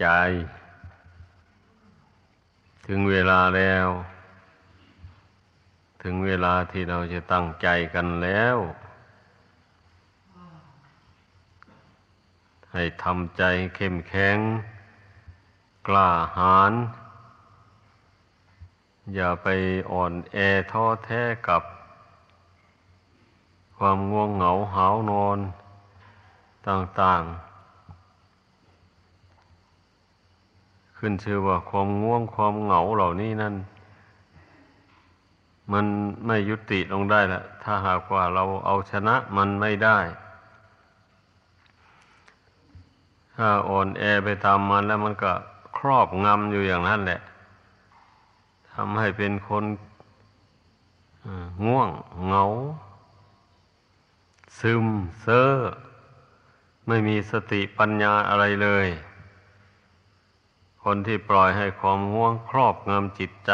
ใจ ถึงเวลาแล้ว ถึงเวลาที่เราจะตั้งใจกันแล้ว ให้ทำใจเข้มแข็ง กล้าหาญอย่าไปอ่อนแอท้อแท้กับ ความง่วงเหงาหาวนอน ต่างๆ ขึ้นชื่อว่าความง่วงความเหงาเหล่านี้นั่น มันไม่ยุติลงได้ละถ้าหากว่าเราเอาชนะมันไม่ได้ ถ้าอ่อนแอไปตามมันแล้วมันก็ครอบงำอยู่อย่างนั้นแหละทำให้เป็นคนง่วงเหงา ซึมเซ่อไม่มีสติปัญญาอะไรเลย คนที่ปล่อยให้ความง่วงครอบงำจิตใจ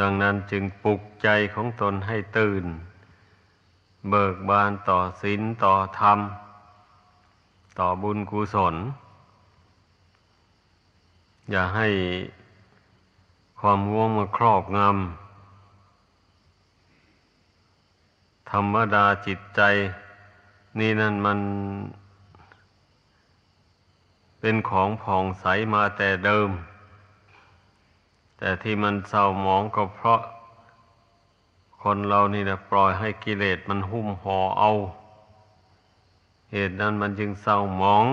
ดังนั้นจึงปลุกใจของตนให้ตื่น เบิกบานต่อศีลต่อธรรม ต่อบุญกุศล อย่าให้ความง่วงมาครอบงำ ธรรมดาจิตใจ นี่นั่นมัน เป็นของผ่องใสมาแต่เดิม แต่ที่มันเศร้าหมองก็เพราะ คนเรานี่นะปล่อยให้กิเลสมันหุ้มห่อเอา เหตุนั้นมันจึงเศร้าหมอง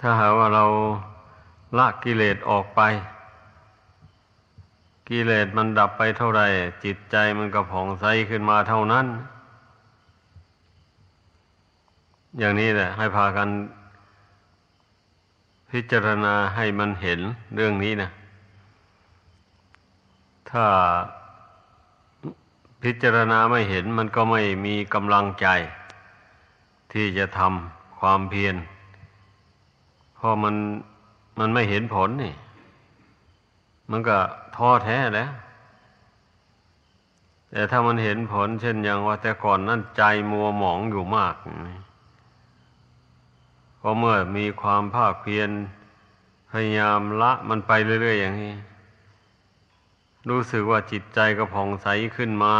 ถ้าหากว่าเราละกิเลสออกไป กิเลสมันดับไปเท่าไรจิตใจมันก็ผ่องใสขึ้นมาเท่านั้น อย่างนี้แหละ ให้พากัน พิจารณาให้มันเห็นเรื่องนี้นะ ถ้าพิจารณาไม่เห็นมันก็ไม่มีกำลังใจ ที่จะทำความเพียรเพราะมันมันไม่เห็นผลนี่ มันก็ท้อแท้แล้ว แต่ถ้ามันเห็นผลเช่นอย่างว่าแต่ก่อนนั่นใจมัวหมองอยู่มากเพราะเมื่อมีความภาคเพียรพยายามละมันไปเรื่อย ๆ อย่างนี้ รู้สึกว่าจิตใจก็ผ่องใสขึ้นมา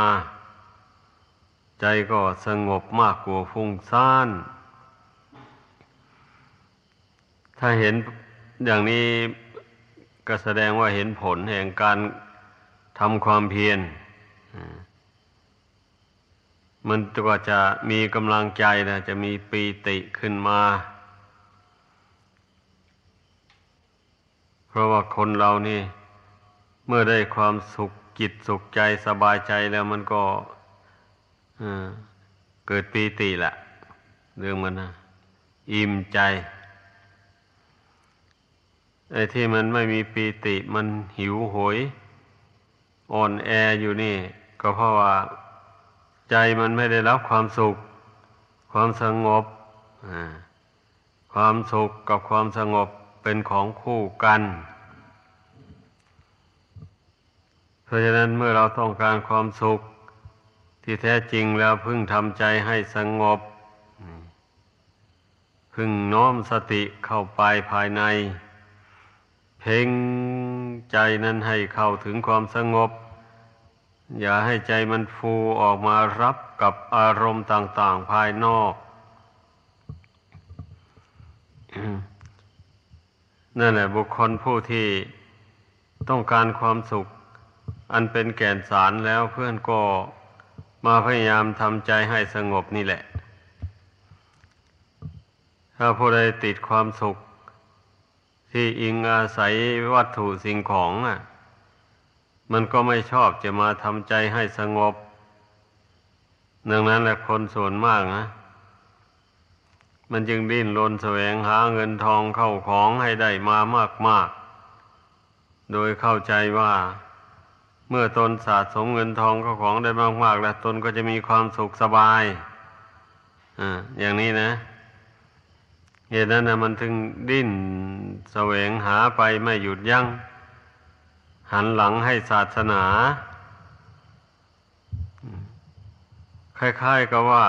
ใจก็สงบมากกว่าฟุ้งซ่าน ถ้าเห็นอย่างนี้ก็แสดงว่าเห็นผลแห่งการทำความเพียรมันก็จะมีกำลังใจนะจะมีปีติขึ้นมา เพราะว่าคนเรานี่ เมื่อได้ความสุขจิตสุขใจสบายใจแล้วมันก็เกิดปีติแหละเรื่องมันนะอิ่มใจไอ้ที่มันไม่มีปีติมันหิวโหย อ่อนแออยู่นี่ ก็เพราะว่า ใจมันไม่ได้รับความสุข ความสงบความสุขกับความสงบ เป็นของคู่กัน เพราะฉะนั้นเมื่อเราต้องการความสุข ที่แท้จริงแล้วพึ่งทำใจให้สงบ พึ่งน้อมสติเข้าไปภายใน เพ่งใจนั้นให้เข้าถึงความสงบ อย่าให้ใจมันฟูออกมารับกับอารมณ์ต่าง ๆ ภายนอก นั่นแหละบุคคลผู้ที่ต้องการความสุข อันเป็นแก่นสารแล้วเพื่อนก็มาพยายามทำใจให้สงบนี่แหละ ถ้าผู้ใดติดความสุข ที่อิงอาศัยวัตถุสิ่งของอะ มันก็ไม่ชอบจะมาทำใจให้สงบ ดังนั้นแหละคนส่วนมากนะ มันจึงดิ้นรนแสวงหาเงินทองเข้าของให้ได้มามากๆ โดยเข้าใจว่า เมื่อตนสะสมเงินทองเข้าของได้มากๆ แล้วตนก็จะมีความสุขสบายอ่าอย่างนี้นะเหตุนั้นนะมันถึงดิ้นแสวงหาไปไม่หยุดยัง้ง หันหลังให้ศาสนา คล้ายๆกับว่า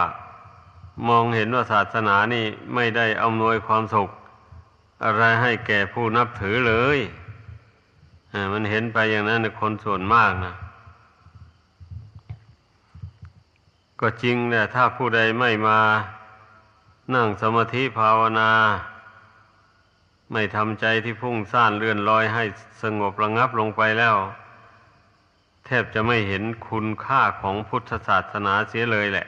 มองเห็นว่าศาสนานี่ไม่ได้อำนวยความสุข อะไรให้แก่ผู้นับถือเลยมันเห็นไปอย่างนั้นคนส่วนมากนะก็จริงแหละถ้าผู้ใดไม่มานั่งสมาธิภาวนา ไม่ทำใจที่พุ่งซ่านเลื่อนลอยให้สงบระงับลงไปแล้ว แทบจะไม่เห็นคุณค่าของพุทธศาสนาเสียเลยแหละ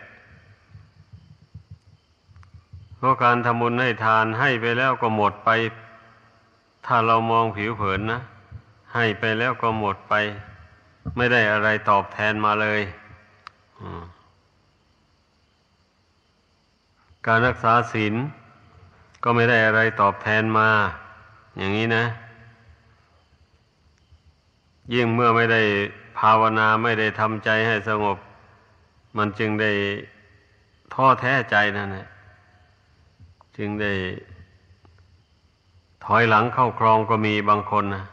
เพราะการทำบุญให้ทานให้ไปแล้วก็หมดไป ถ้าเรามองผิวเผินนะ ให้ไปแล้วก็หมดไป ไม่ได้อะไรตอบแทนมาเลยการรักษาศีลก็ไม่ได้อะไรตอบแทนมา อย่างนี้นะ ยิ่งเมื่อไม่ได้ภาวนาไม่ได้ทำใจให้สงบ มันจึงได้ท้อแท้ใจนั่นแหละ จึงได้ถอยหลังเข้าครองก็มีบางคนนะ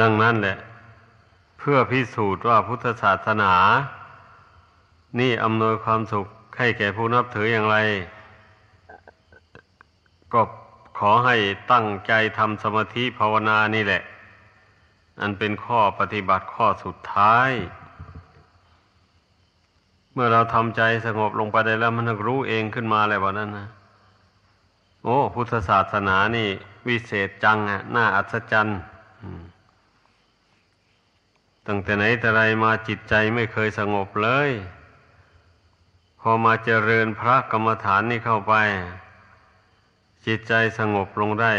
ดังนั้นแหละ เพื่อพิสูจน์ว่าพุทธศาสนา นี่อำนวยความสุขให้แก่ผู้นับถืออย่างไร ก็ขอให้ตั้งใจทำสมาธิภาวนานี่แหละ อันเป็นข้อปฏิบัติข้อสุดท้าย เมื่อเราทำใจสงบลงไปได้แล้วมันรู้เองขึ้นมาเลยว่านั้นนะโอ้พุทธศาสนานี่ วิเศษจังอะน่าอัศจรรย์ตั้งแต่ไหนแต่ไรมาจิตใจไม่เคยสงบเลย พอมาเจริญพระกรรมฐานนี่เข้าไป จิตใจสงบลงได้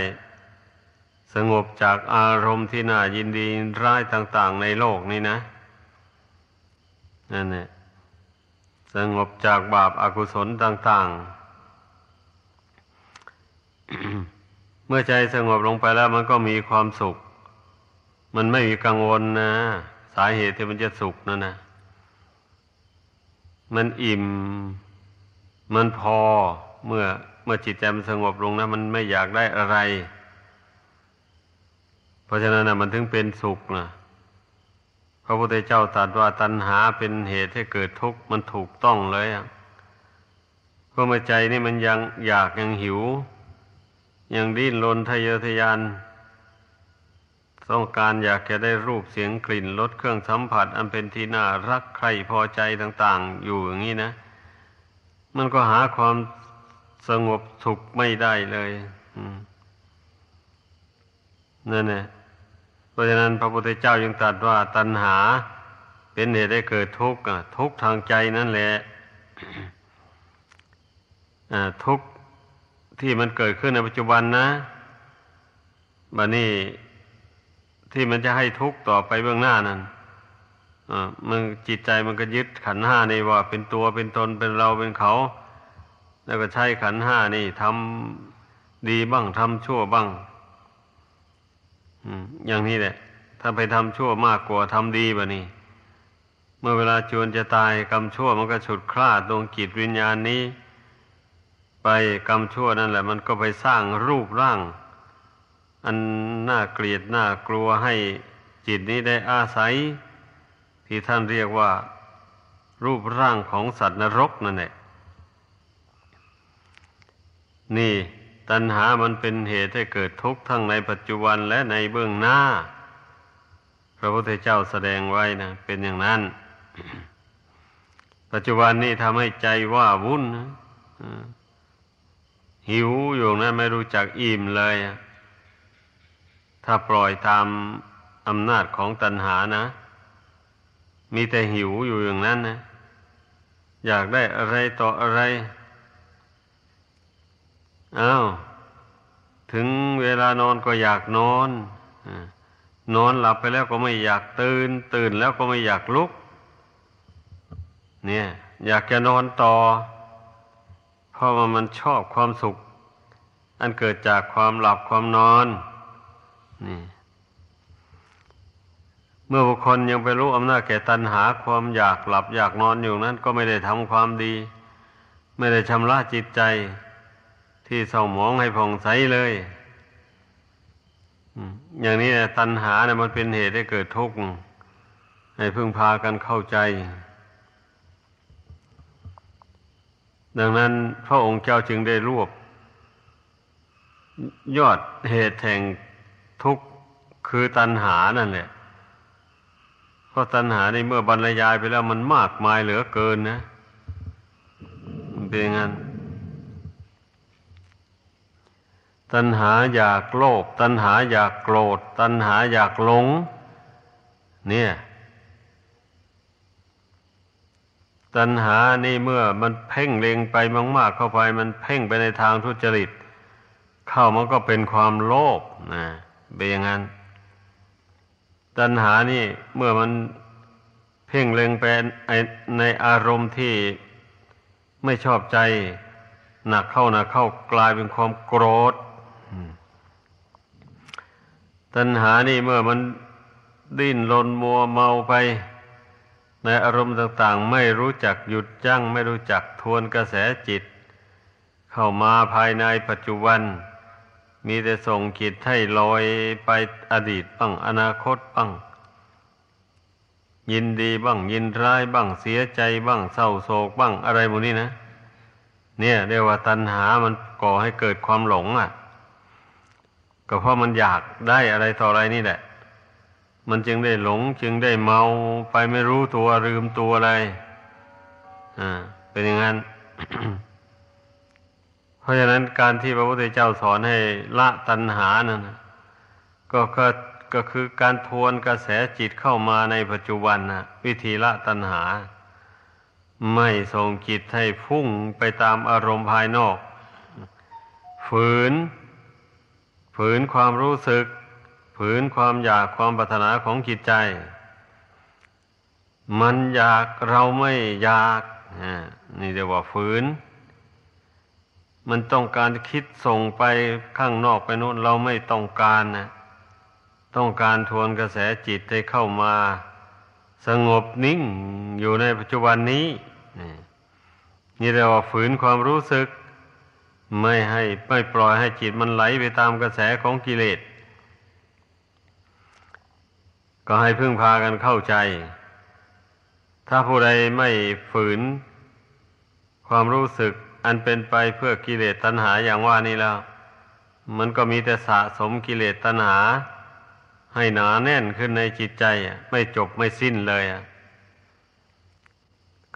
สงบจากอารมณ์ที่น่ายินดีร้ายต่าง ๆ ในโลกนี้นะนั่นแหละ สงบจากบาปอากุศลต่าง ๆ เมื่อใจสงบลงไปแล้วมันก็มีความสุข มันไม่มีกังวลนะ สาเหตุที่มันจะสุขนั่นนะมันอิ่ม มันพอเมื่อเมื่อจิตใจมันสงบลงนะมันไม่อยากได้อะไร เพราะฉะนั้นนะมันถึงเป็นสุขนะ พระพุทธเจ้าตรัสว่าตัณหาเป็นเหตุให้เกิดทุกข์มันถูกต้องเลยอะเพราะมื่อใจนี่มันยังอยากยังหิว ยังดิ้นรนทะเยอทะยาน ต้องการอยากจะได้รูปเสียงกลิ่นรสเครื่องสัมผัส อันเป็นที่น่ารักใครพอใจต่าง ๆ อยู่อย่างนี้นะ มันก็หาความสงบสุขไม่ได้เลยนั่นแหละ เพราะฉะนั้นพระพุทธเจ้ายังตรัสว่าตัณหา เป็นเหตุให้เกิดทุกข์ทุกข์ทางใจนั่นแหละทุกข์ที่มันเกิดขึ้นในปัจจุบันนะบัดนี้ที่มันจะให้ทุกข์ต่อไปเบื้องหน้านั้นมันจิตใจมันก็ยึดขันห้านี่ว่า เป็นตัวเป็นตนเป็นเราเป็นเขา แล้วก็ใช้ขันห้านี่ทำดีบ้างทำชั่วบ้าง อย่างนี้แหละ ถ้าไปทำชั่วมากกว่าทำดีบะนี่ เมื่อเวลาจวนจะตายกรรมชั่วมันก็ฉุดคลาดดวงจิตวิญญาณนี้ ไปกรรมชั่วนั่นแหละ มันก็ไปสร้างรูปร่าง อันน่าเกลียดน่ากลัวให้จิตนี้ได้อาศัย ที่ท่านเรียกว่า รูปร่างของสัตว์นรกนั่นแหละนี่ ตัณหามันเป็นเหตุให้เกิดทุกข์ทั้งในปัจจุบันและในเบื้องหน้า พระพุทธเจ้าแสดงไว้นะเป็นอย่างนั้น ปัจจุบันนี้ทำให้ใจว่าวุ่นหิวอยู่นั้นไม่รู้จักอิ่มเลย ถ้าปล่อยตามอำนาจของตัณหานะ มีแต่หิวอยู่อย่างนั้นนะ อยากได้อะไรต่ออะไร อ้าว ถึงเวลานอนก็อยากนอนนอนหลับไปแล้วก็ไม่อยากตื่น ตื่นแล้วก็ไม่อยากลุก เนี่ย อยากจะนอนต่อ เพราะว่ามันชอบความสุข อันเกิดจากความหลับความนอน นี่ เมื่อบุคคลยังไปรู้อำนาจแก่ตัณหาความอยากหลับอยากนอนอยู่นั้น ก็ไม่ได้ทำความดี ไม่ได้ชำระจิตใจ ที่เศร้าหมองให้ผ่องใสเลยอย่างนี้ตัณหาเนี่ยมันเป็นเหตุให้เกิดทุกข์ให้พึ่งพากันเข้าใจ ดังนั้นพระองค์เจ้าจึงได้รวบ ยอดเหตุแห่งทุกข์คือตัณหานั่นแหละเพราะตัณหาในเมื่อบรรยายไปแล้วมันมากมายเหลือเกินนะเป็นงั้น ตัณหาอยากโลภตัณหาอยากโกรธ ตัณหาอยากหลง เนี่ย ตัณหานี่เมื่อมันเพ่งเล็งไปมากๆเข้าไป มันเพ่งไปในทางทุจริต เข้ามันก็เป็นความโลภนะเป็นอย่างนั้น ตัณหานี่เมื่อมันเพ่งเล็งไปในอารมณ์ที่ไม่ชอบใจหนักเข้าหนักเข้ากลายเป็นความโกรธ ตัณหานี่เมื่อมันดิ้นรนมัวเมาไป ในอารมณ์ต่างๆ ไม่รู้จักหยุดยั้ง ไม่รู้จักทวนกระแสจิต เข้ามาภายในปัจจุบัน มีแต่ส่งจิตให้ลอยไปอดีตบ้างอนาคตบ้างยินดีบ้างยินร้ายบ้างเสียใจบ้างเศร้าโศกบ้างอะไรหมดนี้นะ เนี่ยเรียกว่าตัณหามันก่อให้เกิดความหลงอะ ก็เพราะมันอยากได้อะไรต่ออะไรนี่แหละ มันจึงได้หลงจึงได้เมาไปไม่รู้ตัวลืมตัวอะไร อ่า เป็นอย่างนั้น เพราะฉะนั้นการที่พระพุทธเจ้าสอนให้ละตัณหานั่นก็ก็ก็คือการทวนกระแสจิตเข้ามาในปัจจุบันนะวิธีละตัณหา ไม่ส่งจิตให้พุ่งไปตามอารมณ์ภายนอก ฝืน ฝืนความรู้สึก ฝืนความอยากความปรารถนาของจิตใจ มันอยากเราไม่อยากนี่เรียกว่าฝืน มันต้องการคิดส่งไปข้างนอกไปโน้นเราไม่ต้องการนะต้องการทวนกระแสจิตให้เข้ามา สงบนิ่งอยู่ในปัจจุบันนี้ นี่เรียกว่าฝืนความรู้สึก ไม่ให้ไม่ปล่อยให้จิตมันไหลไปตามกระแสของกิเลส ก็ให้พึ่งพากันเข้าใจ ถ้าผู้ใดไม่ฝืน ความรู้สึกอันเป็นไปเพื่อกิเลสตัณหาอย่างว่านี้แล้ว มันก็มีแต่สะสมกิเลสตัณหา ให้หนาแน่นขึ้นในจิตใจไม่จบไม่สิ้นเลย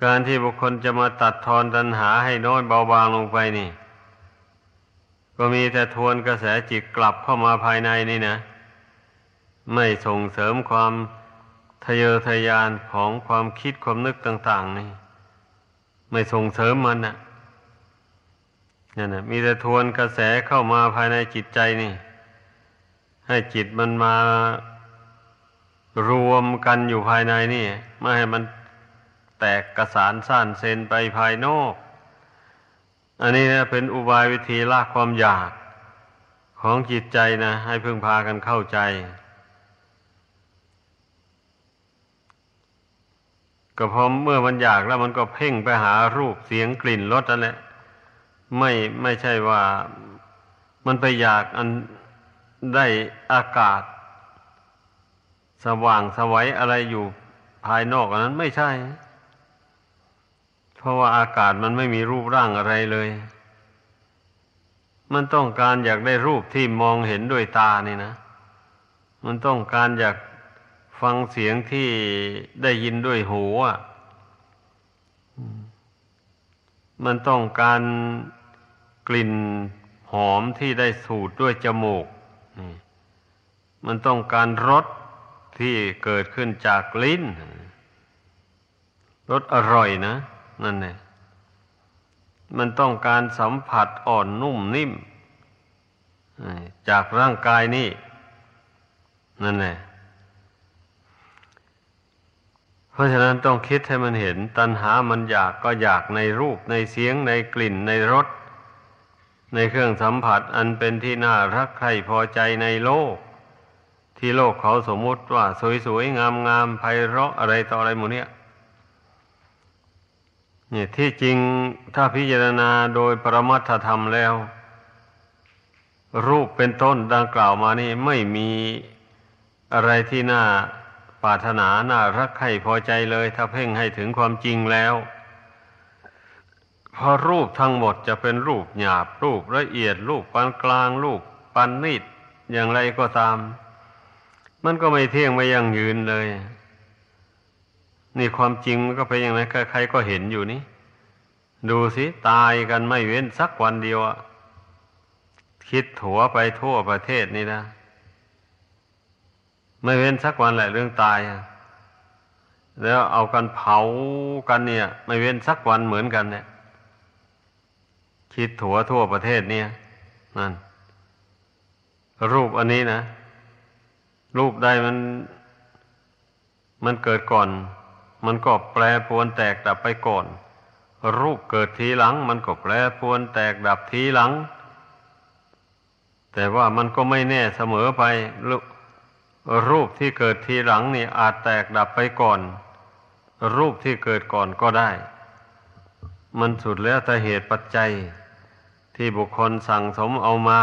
การที่บุคคลจะมาตัดทอนตัณหาให้น้อยเบาบางลงไปนี่ ก็มีแต่ทวนกระแสจิตกลับเข้ามาภายในนี่นะ ไม่ส่งเสริมความทะเยอทะยานของความคิดความนึกต่าง ๆ นี่ ไม่ส่งเสริมมันนะ่ะนั่นนะมีแต่ทวนกระแสเข้ามาภายในจิตใจนี่ ให้จิตมันมารวมกันอยู่ภายในนี่ ไม่ให้มันแตกกระสานซ่านเซนไปภายนอก อันนี้นะเป็นอุบายวิธีละความอยากของจิตใจนะ ให้พึ่งพากันเข้าใจ ก็พอเมื่อมันอยากแล้วมันก็เพ่งไปหารูปเสียงกลิ่นรสนั่นแหละไม่ไม่ใช่ว่ามันไปอยากอันได้อากาศ สว่างสวัยอะไรอยู่ภายนอกอันนั้นไม่ใช่ เพราะว่าอากาศมันไม่มีรูปร่างอะไรเลย มันต้องการอยากได้รูปที่มองเห็นด้วยตานี่นะ มันต้องการอยากฟังเสียงที่ได้ยินด้วยหูอะมันต้องการกลิ่นหอมที่ได้สูดด้วยจมูก มันต้องการรสที่เกิดขึ้นจากลิ้น รสอร่อยนะ นั่นเนี่ยมันต้องการสัมผัสอ่อนนุ่มนิ่ม จากร่างกายนี่นั่นแหละเพราะฉะนั้นต้องคิดให้มันเห็น ตัณหามันอยากก็อยากในรูปในเสียงในกลิ่นในรสในเครื่องสัมผัสอันเป็นที่น่ารักใครพอใจในโลก ที่โลกเขาสมมุติว่า สวยๆ งามๆไพเราะอะไรต่ออะไรหมดเนี้ย นี่ที่จริงถ้าพิจารณาโดยปรมัตถธรรมแล้ว รูปเป็นต้นดังกล่าวมานี่ไม่มีอะไรที่น่าปรารถนาน่ารักใครพอใจเลย ถ้าเพ่งให้ถึงความจริงแล้วพพอรูปทั้งหมดจะเป็นรูปหยาบ รูปละเอียด รูปปานกลาง รูปปานนิดอย่างไรก็ตาม มันก็ไม่เที่ยงไม่ยั่งยืนเลย นี่ความจริงมันก็เป็นอย่างนั้นใครๆก็เห็นอยู่นี่ดูสิตายกันไม่เว้นสักวันเดียวอะคิดถัวไปทั่วประเทศนี่นะ ไม่เว้นสักวันแหละเรื่องตายอะแล้วเอากันเผากันเนี่ย ไม่เว้นสักวันเหมือนกันเนี่ย คิดถัวทั่วประเทศเนี่ยนั่น รูปอันนี้นะ รูปใดมัน มันเกิดก่อน มันก็แปรปวนแตกดับไปก่อน รูปเกิดทีหลัง มันก็แปรปวนแตกดับทีหลัง แต่ว่ามันก็ไม่แน่เสมอไป รูปที่เกิดทีหลังนี่อาจแตกดับไปก่อน รูปที่เกิดก่อนก็ได้ มันสุดแล้วแต่เหตุปัจจัย ที่บุคคลสั่งสมเอามา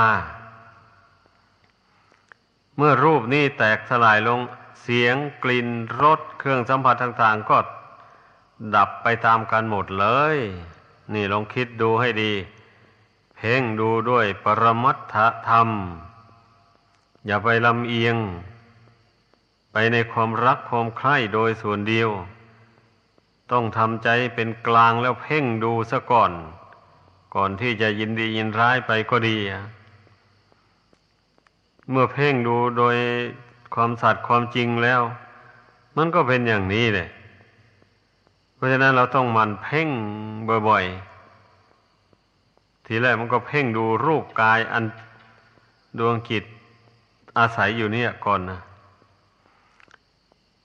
เมื่อรูปนี้แตกสลายลง เสียงกลิ่นรสเครื่องสัมผัสต่างๆ ก็ดับไปตามกันหมดเลย นี่ลองคิดดูให้ดี เพ่งดูด้วยปรมัตถธรรม อย่าไปลำเอียง ไปในความรักความใคร่โดยส่วนเดียว ต้องทำใจเป็นกลางแล้วเพ่งดูซะก่อน ก่อนที่จะยินดียินร้ายไปก็ดี เมื่อเพ่งดูโดย ความสัตย์ความจริงแล้ว มันก็เป็นอย่างนี้เลยเพราะฉะนั้นเราต้องมันเพ่งบ่อยๆ ทีแรกมันก็เพ่งดูรูปกายอันดวงจิตอาศัยอยู่เนี่ยก่อนนะ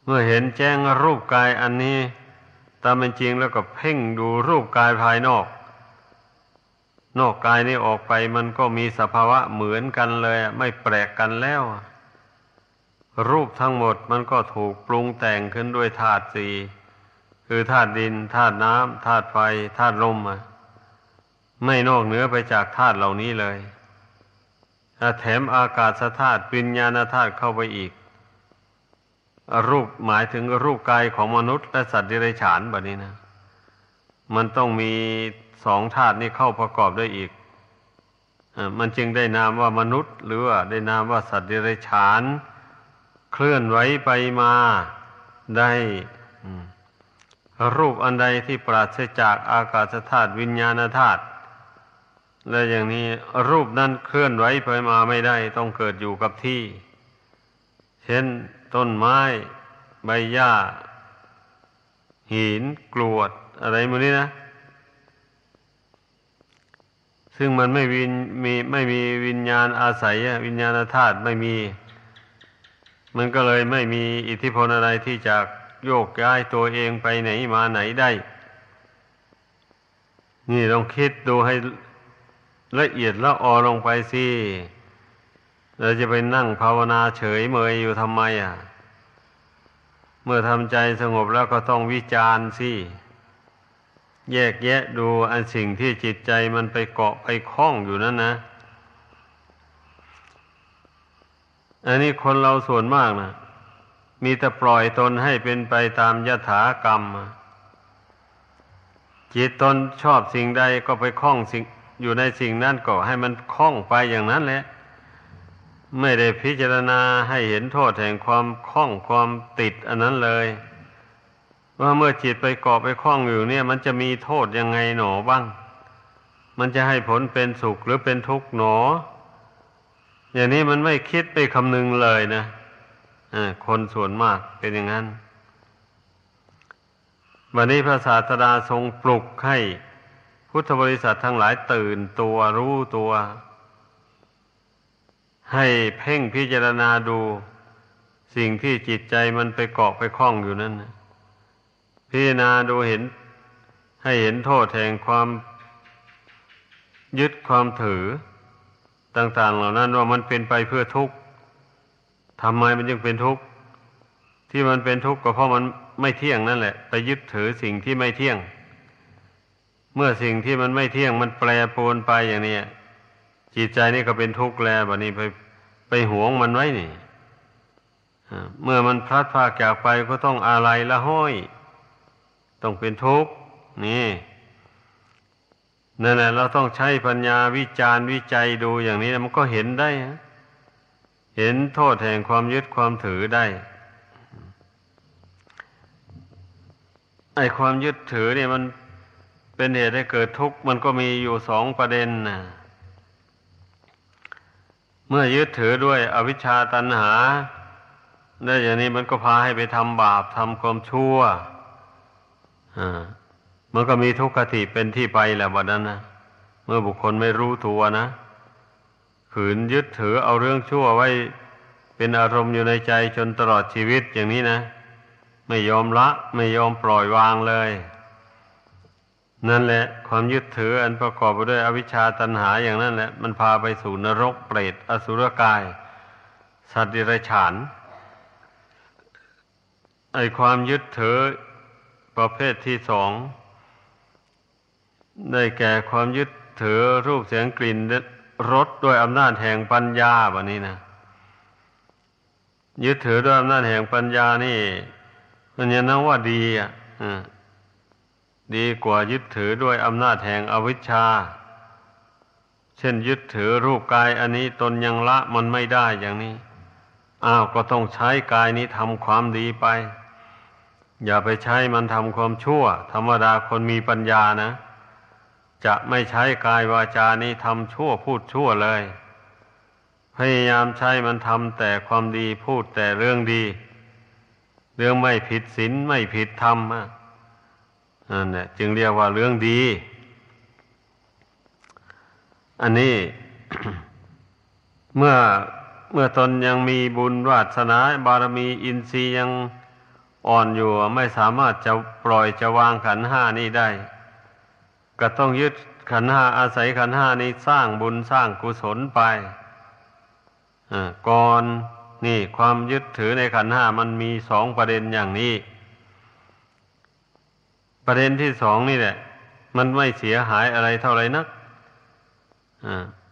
เมื่อเห็นแจ้งรูปกายอันนี้ ตามเป็นจริงแล้วก็เพ่งดูรูปกายภายนอก นอกกายนี้ออกไปมันก็มีสภาวะเหมือนกันเลย ไม่แปลกกันแล้ว รูปทั้งหมดมันก็ถูกปรุงแต่งขึ้นด้วยธาตุสี่คือธาตุดินธาตุน้ำธาตุไฟธาตุลมไม่นอกเหนือไปจากธาตุเหล่านี้เลยถ้าแถมอากาศธาตุปิญญาณธาตุเข้าไปอีก รูปหมายถึงรูปกายของมนุษย์ และสัตว์ดิเรกชันแบบนี้นะ มันต้องมีสองธาตุนี้เข้าประกอบด้วยอีกอมันจึงได้นามว่ามนุษย์ หรือว่าได้นามว่าสัตว์ดิเรัจฉาน เคลื่อนไหวไปมาได้รูปอันใดที่ปราศจากอากาศธาตุวิญญาณธาตุและอย่างนี้รูปนั้นเคลื่อนไหวไปมาไม่ได้ ต้องเกิดอยู่กับที่ เช่นต้นไม้ ใบหญ้า หินกรวด อะไรมูนี้นะ ซึ่งมันไม่วินมีไม่มีวิญญาณอาศัยวิญญาณธาตุไม่มี มันก็เลยไม่มีอิทธิพลอะไรที่จะโยกย้ายตัวเองไปไหนมาไหนได้ นี่ลองคิดดูให้ละเอียดละออลงไปสิเราจะไปนั่งภาวนาเฉยเมยอยู่ทำไมอะ เมื่อทำใจสงบแล้วก็ต้องวิจารณ์สิแยกแยะดูอันสิ่งที่จิตใจมันไปเกาะไปคล้องอยู่นั่นนะ อันนี้คนเราส่วนมากนะมีแต่ปล่อยตนให้เป็นไปตามยถากรรม จิตตนชอบสิ่งใดก็ไปคล้องสิ่งอยู่ในสิ่งนั้นก็ให้มันคล้องไปอย่างนั้นแหละ ไม่ได้พิจารณาให้เห็นโทษแห่งความคล้องความติดอันนั้นเลย ว่าเมื่อจิตไปเกาะไปคล้องอยู่เนี่ย มันจะมีโทษยังไงหนอบ้าง มันจะให้ผลเป็นสุขหรือเป็นทุกข์หนอ อย่างนี้มันไม่คิดไปคำนึงเลยนะคนส่วนมากเป็นอย่างนั้น วันนี้พระศาสดาทรงปลุกให้พุทธบริษัททั้งหลายตื่นตัวรู้ตัว ให้เพ่งพิจารณาดู สิ่งที่จิตใจมันไปเกาะไปคล้องอยู่นั่นนะพิจารณาดูเห็น ให้เห็นโทษแห่งความยึดความถือ ต่าง ๆ เหล่านั้นว่ามันเป็นไปเพื่อทุกข์ทำไมมันจึงเป็นทุกข์ที่มันเป็นทุกข์ก็เพราะมันไม่เที่ยงนั่นแหละ ไปยึดถือสิ่งที่ไม่เที่ยง เมื่อสิ่งที่มันไม่เที่ยงมันแปรปรวนไปอย่างนี้จิตใจนี่ก็เป็นทุกข์แล้วแบบนี้ไปไปหวงมันไว้นี่เมื่อมันพลัดพรากจากไปก็ต้องอะไรละห้อย ต้องเป็นทุกข์นี่ นั่นแหละเราต้องใช้ปัญญาวิจารณ์วิจัยดูอย่างนี้มันก็เห็นได้ เห็นโทษแห่งความยึดความถือได้ไอความยึดถือเนี่ยมันเป็นเหตุให้เกิดทุกข์มันก็มีอยู่สองประเด็นนะเมื่อยึดถือด้วยอวิชชาตันหาได้อย่างนี้มันก็พาให้ไปทำบาปทำความชั่วอ่า มันก็มีทุกขติเป็นที่ไปแหละวันนั้นนะเมื่อบุคคลไม่รู้ตัวนะขืนยึดถือเอาเรื่องชั่วไว้เป็นอารมณ์อยู่ในใจจนตลอดชีวิตอย่างนี้นะ ไม่ยอมละไม่ยอมปล่อยวางเลย นั่นแหละ ความยึดถืออันประกอบไปด้วยอวิชชาตัณหาอย่างนั้นแหละ มันพาไปสู่นรกเปรตอสุรกาย สัตว์ดิรัจฉานไอความยึดถือประเภทที่สอง ได้แก่ความยึดถือรูปเสียงกลิ่นรสด้วยอำนาจแห่งปัญญาแบบนี้นะยึดถือด้วยอำนาจแห่งปัญญานี่ มันยังนับว่าดีอะดีกว่ายึดถือด้วยอำนาจแห่งอวิชชา เช่นยึดถือรูปกายอันนี้ตนยังละมันไม่ได้อย่างนี้ อ้าวก็ต้องใช้กายนี้ทำความดีไป อย่าไปใช้มันทำความชั่ว ธรรมดาคนมีปัญญานะ จะไม่ใช้กายวาจานี้ทำชั่วพูดชั่วเลย พยายามใช้มันทำแต่ความดีพูดแต่เรื่องดี เรื่องไม่ผิดศีลไม่ผิดธรรมนั่นแหละจึงเรียกว่าเรื่องดี อันนี้ เมื่อเมื่อตนยังมีบุญวาสนาบารมีอินทรีย์ยังอ่อนอยู่ ไม่สามารถจะปล่อยจะวางขันห้านี้ได้ ก็ต้องยึดขันห้าอาศัยขันห้านี้สร้างบุญสร้างกุศลไปก่อนนี่ความยึดถือในขันห้ามันมีสองประเด็นอย่างนี้ ประเด็นที่สองนี่แหละ มันไม่เสียหายอะไรเท่าไรนัก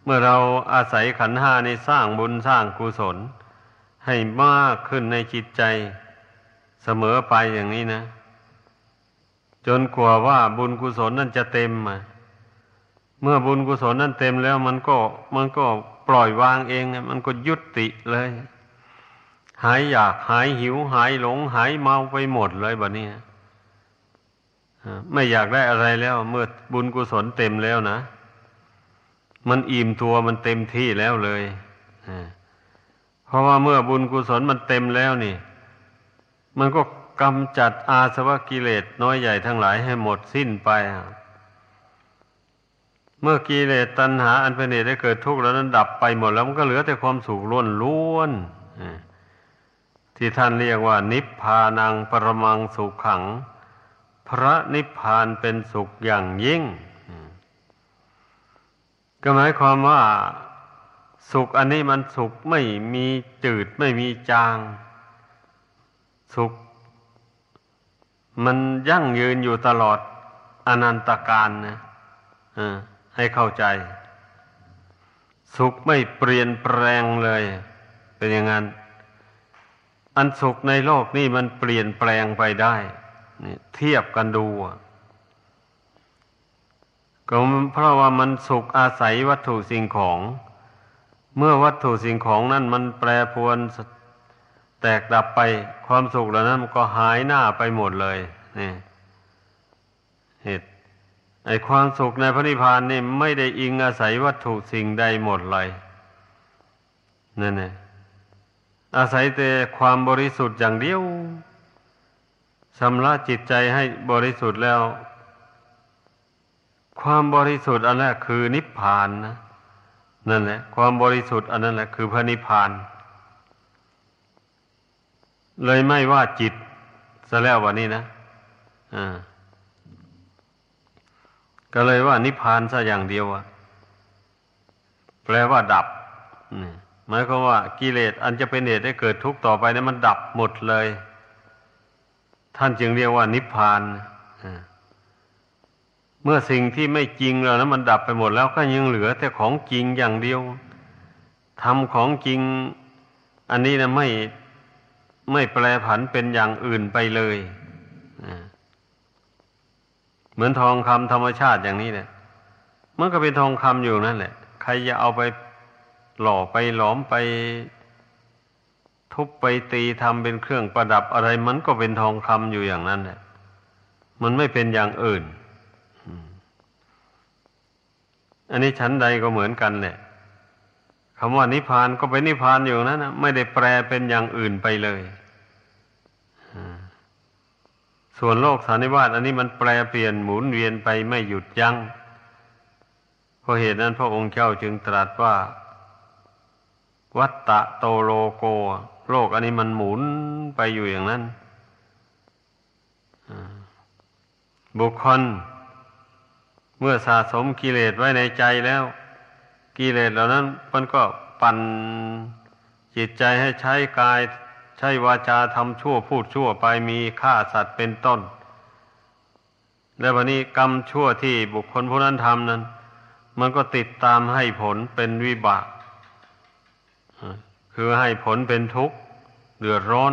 เมื่อเราอาศัยขันห้านี้สร้างบุญสร้างกุศล ให้มากขึ้นในจิตใจเสมอไปอย่างนี้นะ จนกว่าว่าบุญกุศลนั่นจะเต็มมาเมื่อบุญกุศลนั่นเต็มแล้วมันก็มันก็ปล่อยวางเองมันก็ยุติเลย หายอยากหายหิวหายหลง หายเมาไปหมดเลยแบบนี้ไม่อยากได้อะไรแล้ว เมื่อบุญกุศลเต็มแล้วนะ มันอิ่มตัวมันเต็มที่แล้วเลยเพราะว่าเมื่อบุญกุศลมันเต็มแล้วนี่ มันก็ กำจัดอาสวะกิเลสน้อยใหญ่ทั้งหลายให้หมดสิ้นไป เมื่อกิเลสตัณหาอันเป็นเหตุได้เกิดทุกข์แล้วนั้นดับไปหมดแล้วมันก็เหลือแต่ความสุขล้วนล้วนที่ท่านเรียกว่า นิพพานังปรมังสุขขัง พระนิพพานเป็นสุขอย่างยิ่งก็หมายความว่าสุขอันนี้มันสุขไม่มีจืดไม่มีจาง สุข มันยั่งยืนอยู่ตลอดอนันตการนะให้เข้าใจ สุขไม่เปลี่ยนแปลงเลย เป็นอย่างนั้น อันสุขในโลกนี่มันเปลี่ยนแปลงไปได้เทียบกันดูก็เพราะว่ามันสุขอาศัยวัตถุสิ่งของ เมื่อวัตถุสิ่งของนั้นมันแปรปรวน แตกดับไปความสุขเหล่านั้นก็หายหน้าไปหมดเลยนี่เหตุไอความสุขในพระนิพพานนี่ไม่ได้อิงอาศัยวัตถุสิ่งใดหมดเลยนั่นเองอาศัยแต่ความบริสุทธิ์อย่างเดียวชำระจิตใจให้บริสุทธิ์แล้ว ความบริสุทธิ์อันนั้นคือนิพพานนะนั่นแหละ ความบริสุทธิ์อันนั้นแหละคือพระนิพพาน เลยไม่ว่าจิตซะแล้ววันนี้นะอ่าก็เลยว่านิพพานซะอย่างเดียวอะแปลว่าดับหมายความว่ากิเลสอันจะเป็นเหตุให้เกิดทุกข์ต่อไปนั้นมันดับหมดเลย ท่านจึงเรียกว่านิพพานเมื่อสิ่งที่ไม่จริงแล้วนะมันดับไปหมดแล้วก็ยังเหลือแต่ของจริงอย่างเดียวทำของจริง อันนี้นะไม่ ไม่แปลผันเป็นอย่างอื่นไปเลยเหมือนทองคำธรรมชาติอย่างนี้เนี่ยมันก็เป็นทองคำอยู่นั่นแหละ ใครจะเอาไปหล่อไปหลอมไป ทุบไปตีทำเป็นเครื่องประดับอะไร มันก็เป็นทองคำอยู่อย่างนั้นแหละมันไม่เป็นอย่างอื่น อันนี้ชั้นใดก็เหมือนกันแหละ คำว่านิพพานก็เป็นนิพพานอยู่นั้นนะไม่ได้แปลเป็นอย่างอื่นไปเลยส่วนโลกสันนิวาตอันนี้มันแปลเปลี่ยนหมุนเวียนไปไม่หยุดยัง้งเพราะเหตุนั้นพระองค์เจ้าจึงตรัสว่า วัตตะโตโลโก โลกอันนี้มันหมุนไปอยู่อย่างนั้นบุคคล เมื่อสะสมกิเลสไว้ในใจแล้ว กิเลสเหล่านั้นมันก็ปั่นจิตใจให้ใช้กาย ใช้วาจาทำชั่วพูดชั่วไปมีฆ่าสัตว์เป็นต้น และวันนี้กรรมชั่วที่บุคคลผู้นั้นทำนั้น มันก็ติดตามให้ผลเป็นวิบากคือให้ผลเป็นทุกข์เดือดร้อน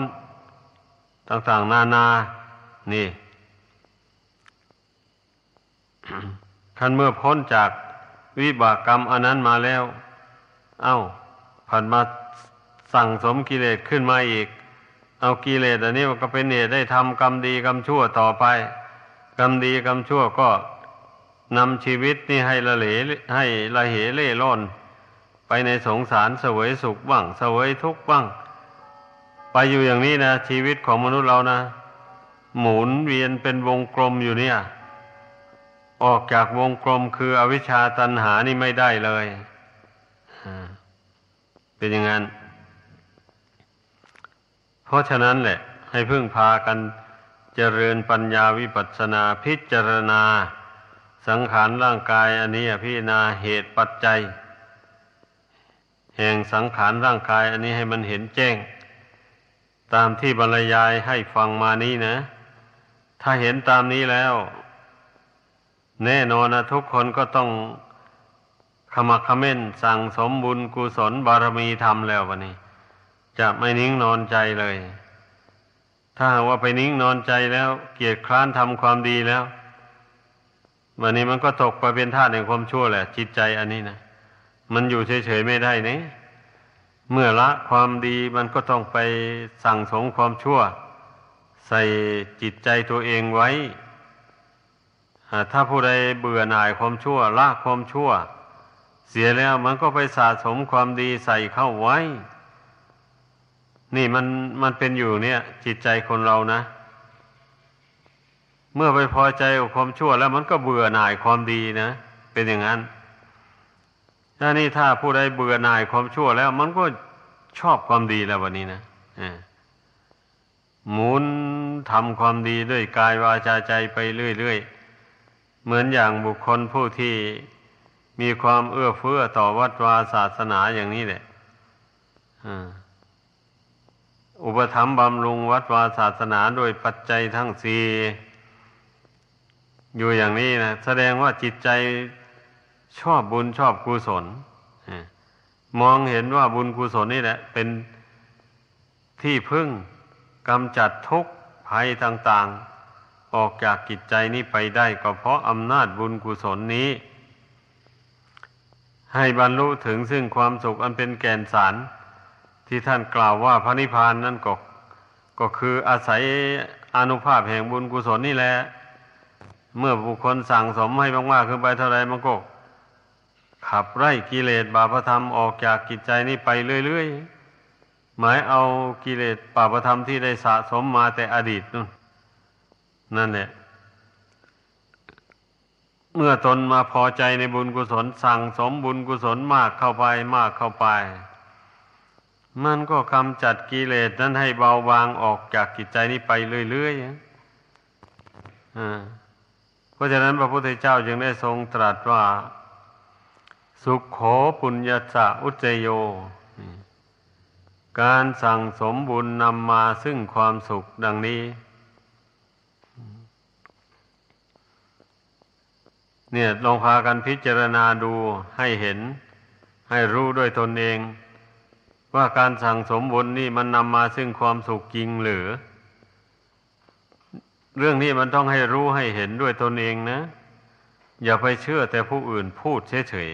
ต่างๆ นานา นี่ท่านเมื่อพ้นจาก วิบากกรรมอันนั้นมาแล้ว เอา้าผ่านมาสั่งสมกิเลสขึ้นมาอีก เอากิเลสอันนี้มันก็เป็นเหตุได้ทำกรรมดีกรรมชั่วต่อไป กรรมดีกรรมชั่วก็นำชีวิตนี่ให้ละเหลให้ละเหเล่ร่อน ไปในสงสารเสวยสุขบ้างเสวยทุกข์บ้าง ไปอยู่อย่างนี้นะชีวิตของมนุษย์เรานะ หมุนเวียนเป็นวงกลมอยู่เนี่ย ออกจากวงกลมคืออวิชชาตันหานี่ไม่ได้เลยเป็นอย่างนั้น เพราะฉะนั้นแหละ ให้พึ่งพากันเจริญปัญญาวิปัสสนาพิจารณา สังขารร่างกาย อันนี้พิจารณาเหตุปัจจัย แห่งสังขารร่างกาย อันนี้ให้มันเห็นแจ้ง ตามที่บรรยายให้ฟังมานี้นะ ถ้าเห็นตามนี้แล้ว แน่นอนนะทุกคนก็ต้องขมักขม้นสั่งสมบุญกุศลบารมีทำแล้ววันนี้ จะไม่นิ่งนอนใจเลย ถ้าว่าไปนิ่งนอนใจแล้ว เกียรติคร้านทำความดีแล้ววันนี้มันก็ตกไปเป็นท่าแห่งความชั่วแหละ จิตใจอันนี้นะมันอยู่เฉยๆไม่ได้นี่เมื่อละความดีมันก็ต้องไปสั่งสมความชั่ว ใส่จิตใจตัวเองไว้ ถ้าผู้ใดเบื่อหน่ายความชั่วละความชั่ว เสียแล้วมันก็ไปสะสมความดีใส่เข้าไว้ นี่มันมันเป็นอยู่เนี่ย จิตใจคนเรานะ เมื่อไปพอใจกับความชั่วแล้วมันก็เบื่อหน่ายความดีนะ เป็นอย่างนั้นถ้านี่ถ้าผู้ใดเบื่อหน่ายความชั่วแล้ว มันก็ชอบความดีแล้ววันนี้นะหมุนทำความดีด้วยกายวาจาใจไปเรื่อยๆ เหมือนอย่างบุคคลผู้ที่มีความเอื้อเฟื้อต่อวัดวาศาสนาอย่างนี้แหละอุปถัมภ์บำรุงวัดวาศาสนาโดยปัจจัยทั้งสี่อยู่อย่างนี้นะแสดงว่าจิตใจชอบบุญชอบกุศลมองเห็นว่าบุญกุศลนี่แหละ เป็นที่พึ่งกำจัดทุกข์ภัยต่าง ๆ ออกจากกิจใจนี้ไปได้ก็เพราะอำนาจบุญกุศลนี้ ให้บรรลุถึงซึ่งความสุขอันเป็นแก่นสาร ที่ท่านกล่าวว่าพระนิพพานนั้นก็ก็คืออาศัยอนุภาพแห่งบุญกุศลนี่แหละเมื่อบุคคลสั่งสมให้มากๆขึ้นไปเท่าไรมันก็ขับไล่กิเลสบาปธรรมออกจากกิจใจนี้ไปเรื่อยๆ หมายเอากิเลสบาปธรรมที่ได้สะสมมาแต่อดีตนู่น นั่นแหละ เมื่อตนมาพอใจในบุญกุศล สั่งสมบุญกุศลมากเข้าไปมากเข้าไป มันก็กำจัดกิเลสนั้นให้เบาบางออกจากกิจใจนี้ไปเรื่อยๆอ่าเพราะฉะนั้นพระพุทธเจ้าจึงได้ทรงตรัสว่า สุขโขปุญญาะอุจโย การสั่งสมบุญนำมาซึ่งความสุขดังนี้ เนี่ยลองพากันพิจารณาดูให้เห็น ให้รู้ด้วยตนเอง ว่าการสั่งสมบุญนี่มันนำมาซึ่งความสุขจริงหรือ เรื่องนี้มันต้องให้รู้ให้เห็นด้วยตนเองนะ อย่าไปเชื่อแต่ผู้อื่นพูดเฉย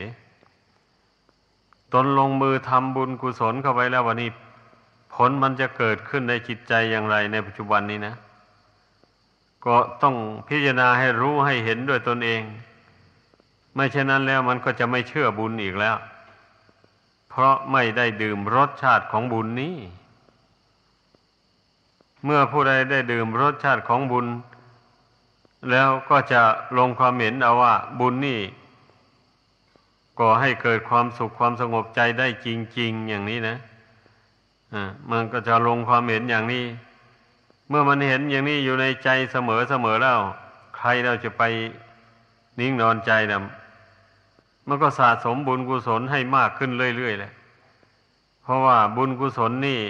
ๆตนลงมือทำบุญกุศลเข้าไปแล้ววันนี้ ผลมันจะเกิดขึ้นในจิตใจอย่างไรในปัจจุบันนี้นะ ก็ต้องพิจารณาให้รู้ให้เห็นด้วยตนเอง ไม่เช่นนั้นแล้วมันก็จะไม่เชื่อบุญอีกแล้ว เพราะไม่ได้ดื่มรสชาติของบุญนี้ เมื่อผู้ใดได้ดื่มรสชาติของบุญ แล้วก็จะลงความเห็นเอาว่า บุญนี่ก่อให้เกิดความสุขความสงบใจได้จริง ๆ อย่างนี้นะอ่ามันก็จะลงความเห็นอย่างนี้ เมื่อมันเห็นอย่างนี้อยู่ในใจเสมอเสมอแล้ว ใครเราจะไปนิ่งนอนใจนะ มันก็สะสมบุญกุศลให้มากขึ้นเรื่อยๆเลยเพราะว่าบุญกุศลนี่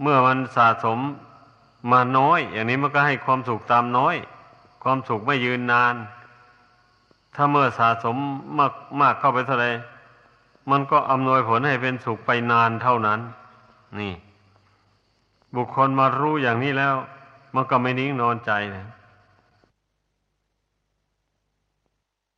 เมื่อมันสะสมมาน้อย อย่างนี้มันก็ให้ความสุขตามน้อย ความสุขไม่ยืนนาน ถ้าเมื่อสะสมมากมากเข้าไปเท่าไรมันก็อำนวยผลให้เป็นสุขไปนานเท่านั้น นี่ บุคคลมารู้อย่างนี้แล้ว มันก็ไม่นิ่งนอนใจนะ